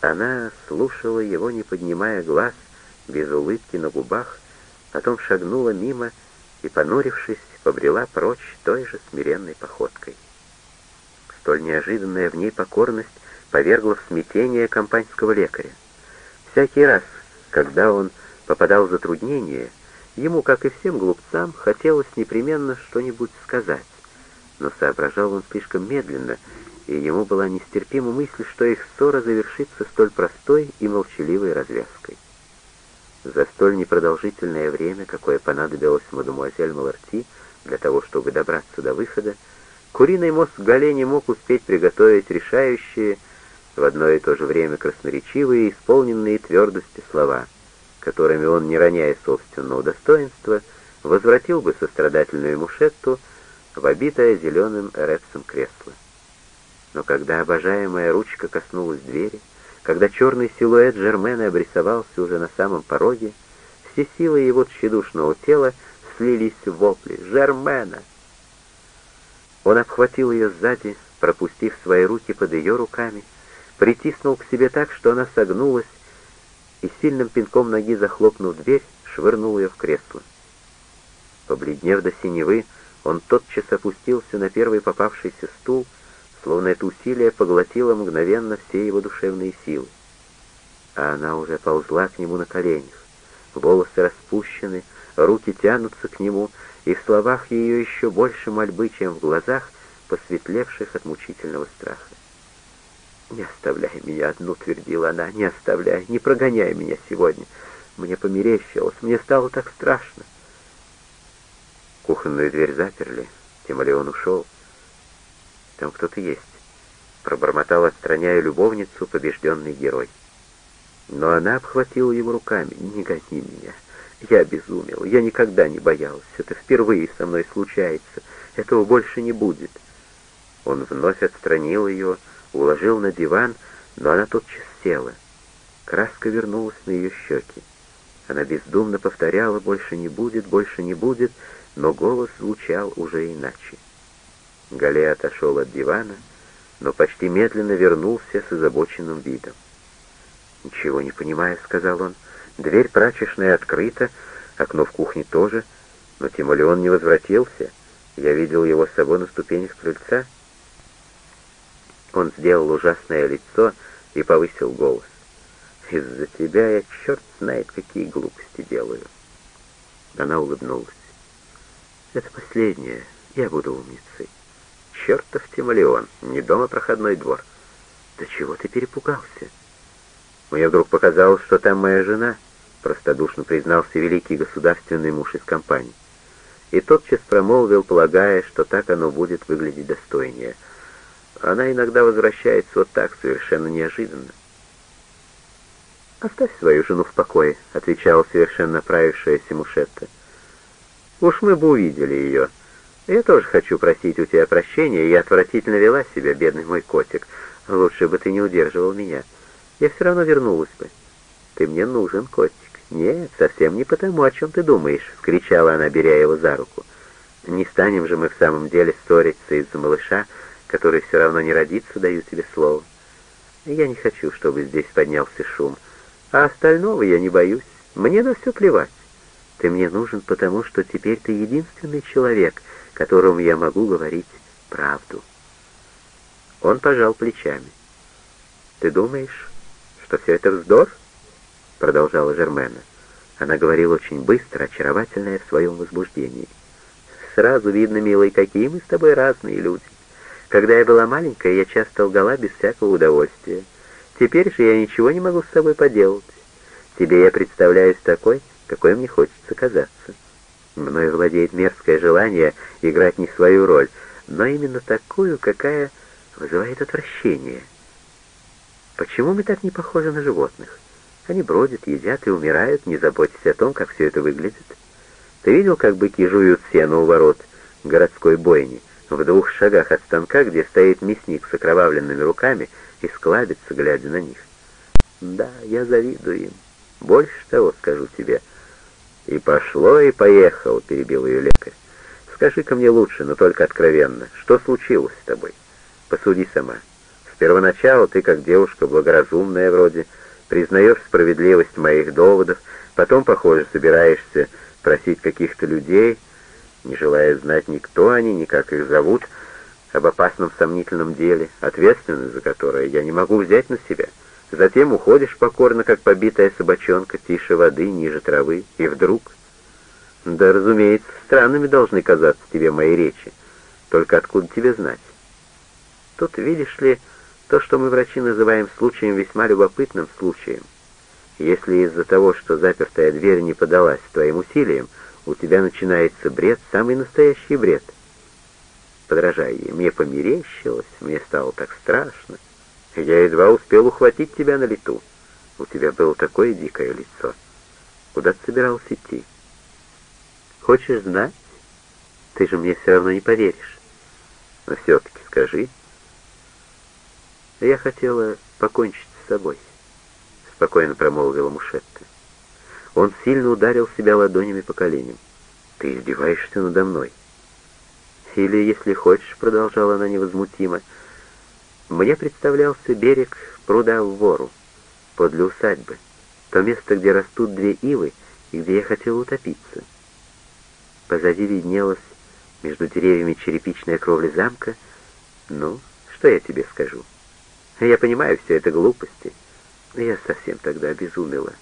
Она слушала его, не поднимая глаз, без улыбки на губах, потом шагнула мимо и, понурившись, побрела прочь той же смиренной походкой. Столь неожиданная в ней покорность повергла в смятение компаньского лекаря. Всякий раз, когда он попадал в затруднение, ему, как и всем глупцам, хотелось непременно что-нибудь сказать, но соображал он слишком медленно, и ему была нестерпима мысль, что их ссора завершится столь простой и молчаливой развязкой. За столь непродолжительное время, какое понадобилось мадемуазель Маларти для того, чтобы добраться до выхода, куриный мозг Гале не мог успеть приготовить решающие, в одно и то же время красноречивые и исполненные твердости слова, которыми он, не роняя собственного достоинства, возвратил бы сострадательную мушетту в обитое зеленым эрепсом кресло. Но когда обожаемая ручка коснулась двери, когда черный силуэт Жермена обрисовался уже на самом пороге, все силы его тщедушного тела слились в вопли «Жермена!». Он обхватил ее сзади, пропустив свои руки под ее руками, притиснул к себе так, что она согнулась, и сильным пинком ноги захлопнув дверь, швырнул ее в кресло. Побледнев до синевы, он тотчас опустился на первый попавшийся стул, словно это усилие поглотило мгновенно все его душевные силы. А она уже ползла к нему на коленях. Волосы распущены, руки тянутся к нему, и в словах ее еще больше мольбы, чем в глазах, посветлевших от мучительного страха. «Не оставляй меня одну», — твердила она, — «не оставляй, не прогоняй меня сегодня. Мне померещилось, мне стало так страшно». Кухонную дверь заперли, Тимолеон ушел. Там кто-то есть, пробормотал, отстраняя любовницу, побежденный герой. Но она обхватила его руками. «Не гони меня. Я обезумел. Я никогда не боялся. Это впервые со мной случается. Этого больше не будет». Он вновь отстранил ее, уложил на диван, но она тотчас села. Краска вернулась на ее щеки. Она бездумно повторяла «больше не будет, больше не будет», но голос звучал уже иначе. Гале отошел от дивана, но почти медленно вернулся с озабоченным видом. «Ничего не понимаю», — сказал он. «Дверь прачечная открыта, окно в кухне тоже, но Тимолеон не возвратился. Я видел его с собой на ступенях крыльца». Он сделал ужасное лицо и повысил голос. «Из-за тебя я черт знает, какие глупости делаю». Она улыбнулась. «Это последнее. Я буду умницей». «Чертов Тимолеон, не дома проходной двор». «Да чего ты перепугался?» «Мне вдруг показалось, что там моя жена», — простодушно признался великий государственный муж из компании. И тотчас промолвил, полагая, что так оно будет выглядеть достойнее — она иногда возвращается вот так, совершенно неожиданно. «Оставь свою жену в покое», — отвечала совершенно оправившаяся Мушетта. «Уж мы бы увидели ее. Я тоже хочу просить у тебя прощения, я отвратительно вела себя, бедный мой котик. Лучше бы ты не удерживал меня. Я все равно вернулась бы. Ты мне нужен, котик. Нет, совсем не потому, о чем ты думаешь», — вскричала она, беря его за руку. «Не станем же мы в самом деле ссориться из-за малыша, — который все равно не родится, даю тебе слово. Я не хочу, чтобы здесь поднялся шум, а остального я не боюсь. Мне на все плевать. Ты мне нужен, потому что теперь ты единственный человек, которому я могу говорить правду. Он пожал плечами. «Ты думаешь, что все это вздор?» Продолжала Жермена. Она говорила очень быстро, очаровательная в своем возбуждении. «Сразу видно, милый, какие мы с тобой разные люди. Когда я была маленькая, я часто лгала без всякого удовольствия. Теперь же я ничего не могу с собой поделать. Тебе я представляюсь такой, какой мне хочется казаться. Мною владеет мерзкое желание играть не свою роль, но именно такую, какая вызывает отвращение. Почему мы так не похожи на животных? Они бродят, едят и умирают, не заботясь о том, как все это выглядит. Ты видел, как быки жуют сено у ворот городской бойни? в двух шагах от станка, где стоит мясник с окровавленными руками и склабится, глядя на них. Да, я завидую им. Больше того скажу тебе. И пошло, и поехал, перебил ее лекарь. Скажи-ка мне лучше, но только откровенно, что случилось с тобой? Посуди сама. первоначалу ты, как девушка благоразумная вроде, признаешь справедливость моих доводов, потом, похоже, собираешься просить каких-то людей, не желая знать ни кто они, ни как их зовут, об опасном сомнительном деле, ответственность за которое я не могу взять на себя. Затем уходишь покорно, как побитая собачонка, тише воды, ниже травы, и вдруг... Да, разумеется, странными должны казаться тебе мои речи. Только откуда тебе знать? Тут, видишь ли, то, что мы, врачи, называем случаем весьма любопытным случаем. Если из-за того, что запертая дверь не подалась твоим усилиям, у тебя начинается бред, самый настоящий бред. Подражай ей, мне померещилось, мне стало так страшно. Я едва успел ухватить тебя на лету. У тебя было такое дикое лицо. Куда ты собирался идти? Хочешь знать? Ты же мне все равно не поверишь. Но все-таки скажи. Я хотела покончить с собой, спокойно промолвила Мушетта. Он сильно ударил себя ладонями по коленям. Ты издеваешься надо мной. Или, если хочешь, продолжала она невозмутимо, мне представлялся берег пруда в вору, подле усадьбы, то место, где растут две ивы и где я хотела утопиться. Позади виднелась между деревьями черепичная кровля замка. Ну, что я тебе скажу? Я понимаю, все это глупости. Я совсем тогда обезумела.